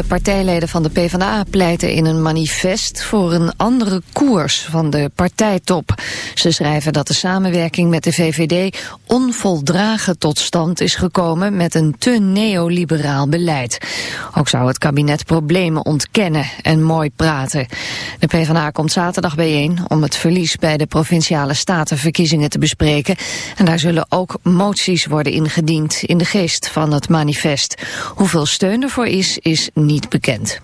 Partijleden van de PvdA pleiten in een manifest voor een andere koers van de partijtop. Ze schrijven dat de samenwerking met de VVD onvoldragen tot stand is gekomen met een te neoliberaal beleid. Ook zou het kabinet problemen ontkennen en mooi praten. De PvdA komt zaterdag bijeen om het verlies bij de provinciale statenverkiezingen te bespreken. En daar zullen ook moties worden ingediend in de geest van het manifest. Hoeveel steun ervoor is, is niet bekend.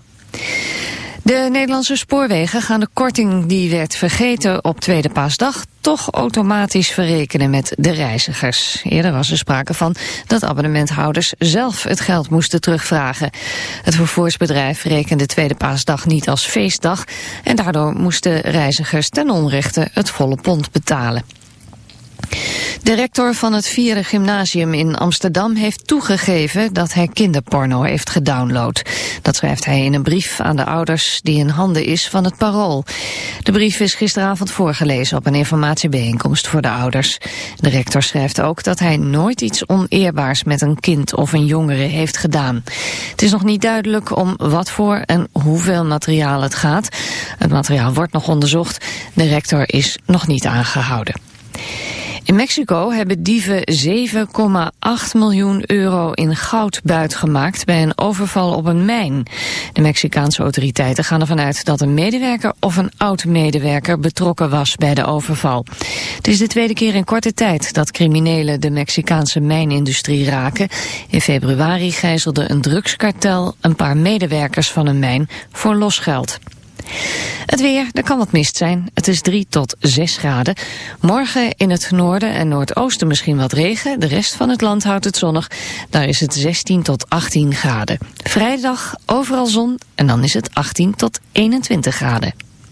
De Nederlandse spoorwegen gaan de korting die werd vergeten op Tweede Paasdag toch automatisch verrekenen met de reizigers. Eerder was er sprake van dat abonnementhouders zelf het geld moesten terugvragen. Het vervoersbedrijf rekende Tweede Paasdag niet als feestdag en daardoor moesten reizigers ten onrechte het volle pond betalen. De rector van het vierde gymnasium in Amsterdam heeft toegegeven dat hij kinderporno heeft gedownload. Dat schrijft hij in een brief aan de ouders die in handen is van het parool. De brief is gisteravond voorgelezen op een informatiebijeenkomst voor de ouders. De rector schrijft ook dat hij nooit iets oneerbaars met een kind of een jongere heeft gedaan. Het is nog niet duidelijk om wat voor en hoeveel materiaal het gaat. Het materiaal wordt nog onderzocht. De rector is nog niet aangehouden. In Mexico hebben dieven 7,8 miljoen euro in goud buitgemaakt bij een overval op een mijn. De Mexicaanse autoriteiten gaan ervan uit dat een medewerker of een oud-medewerker betrokken was bij de overval. Het is de tweede keer in korte tijd dat criminelen de Mexicaanse mijnindustrie raken. In februari gijzelde een drugskartel een paar medewerkers van een mijn voor losgeld. Het weer, er kan wat mist zijn. Het is 3 tot 6 graden. Morgen in het noorden en noordoosten misschien wat regen. De rest van het land houdt het zonnig. Daar is het 16 tot 18 graden. Vrijdag overal zon en dan is het 18 tot 21 graden.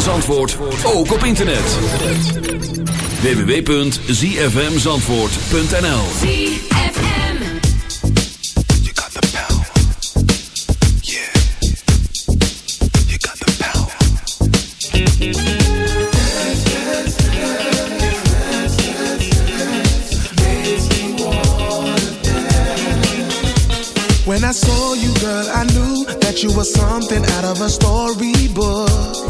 Zandvoort ook op internet. www.zfmzandvoort.nl ZFM. You got the power. Yeah. You got the power. When I saw you, girl, I knew that you were something out of a storybook.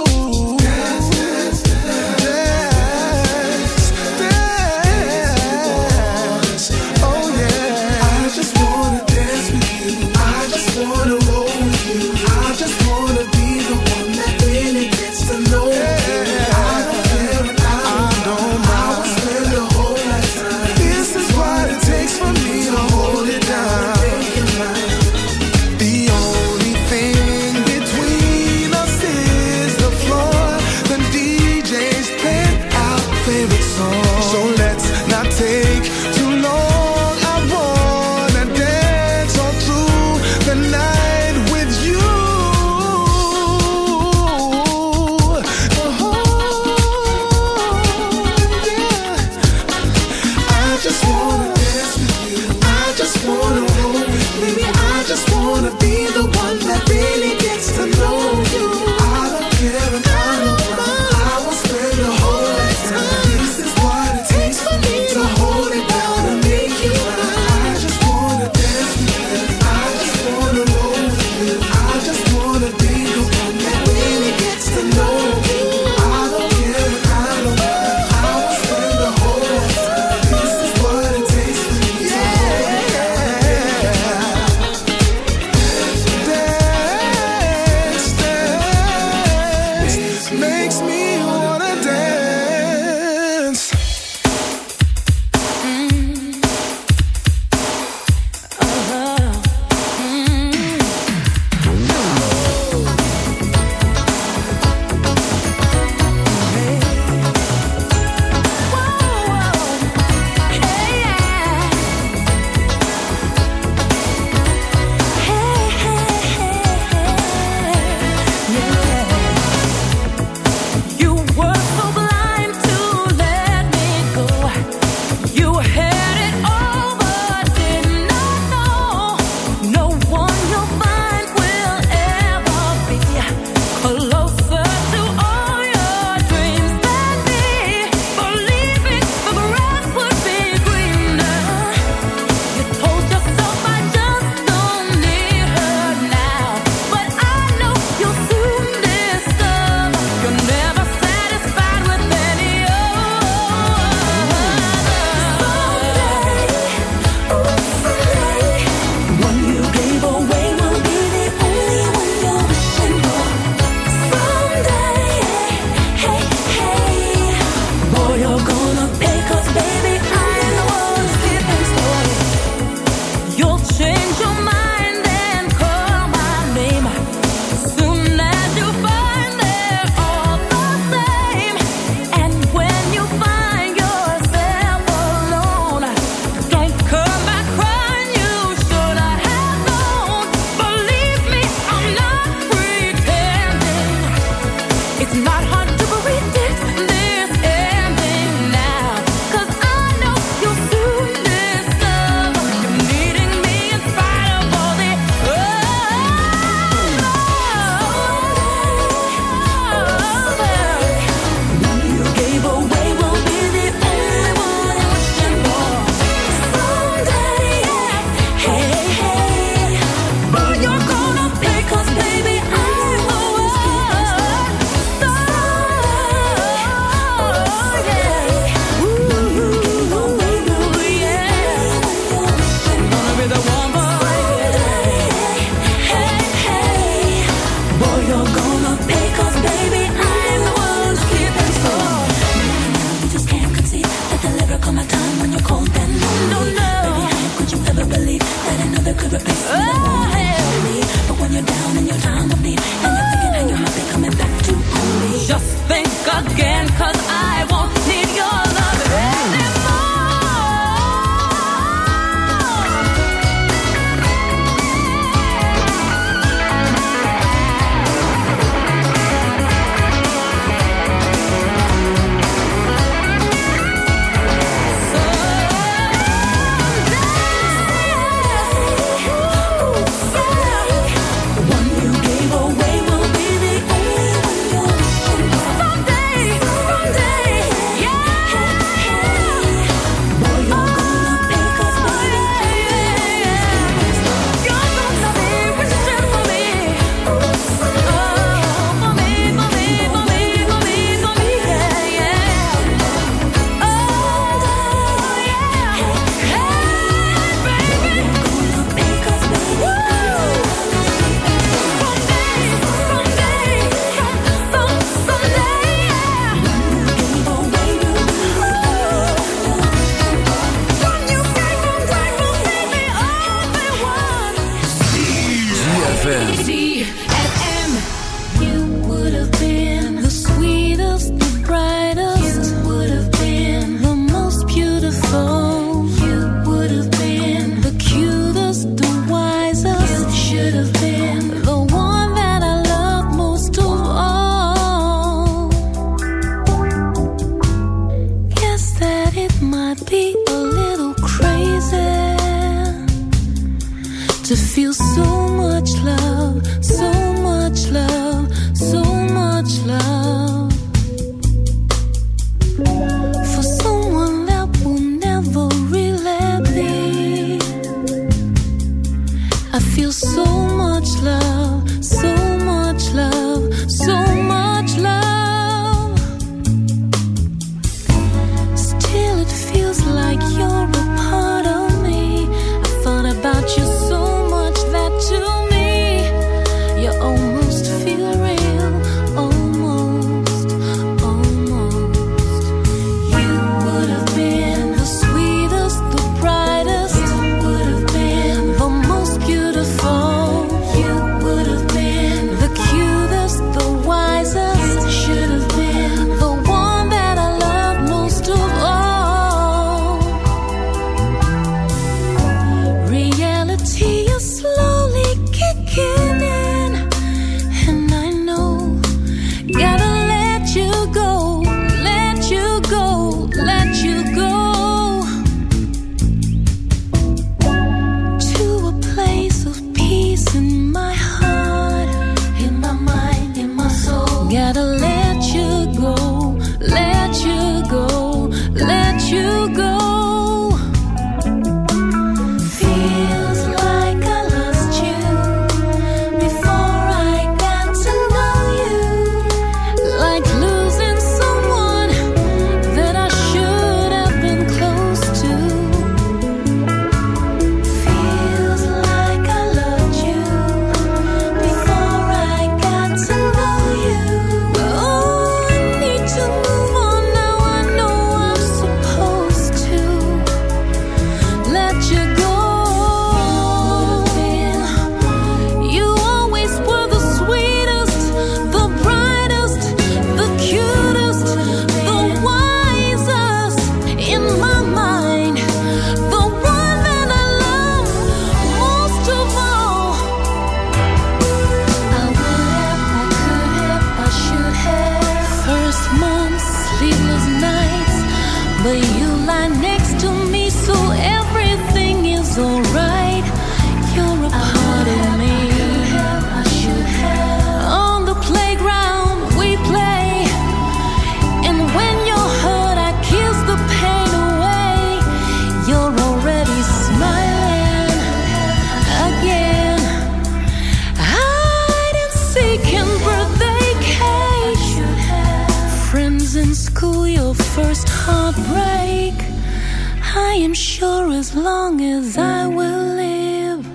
I am sure as long as I will live,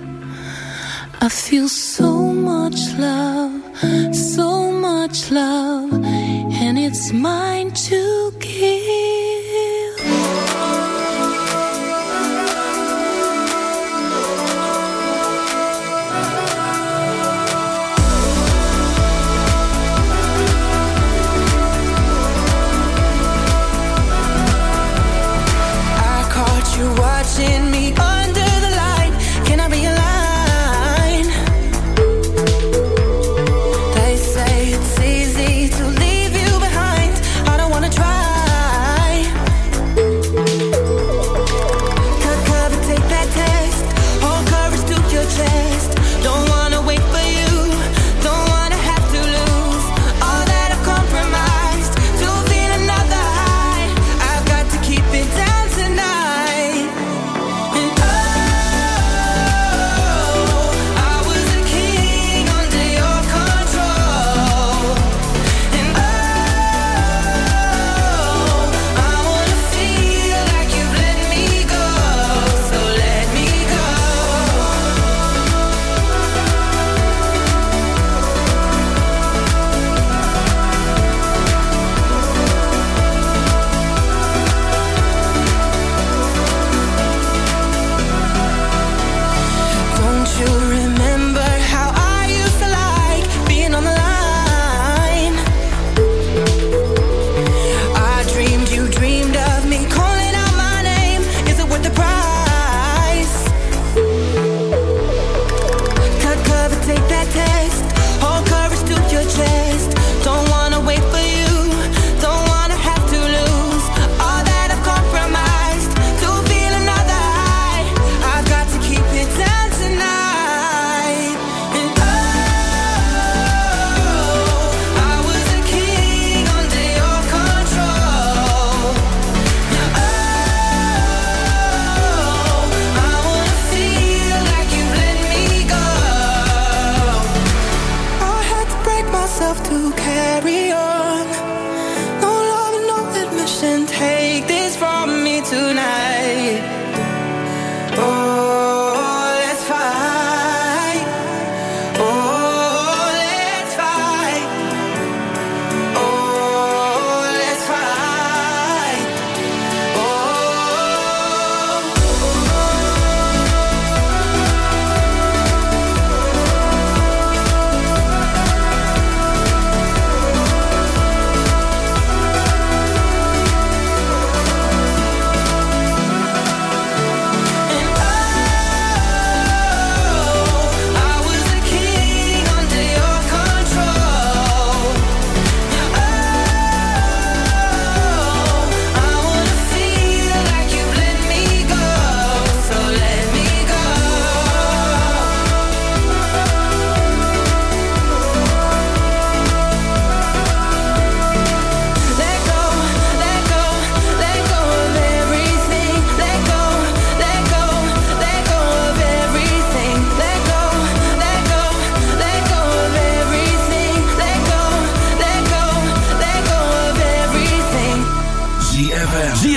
I feel so much love, so much love, and it's mine to give.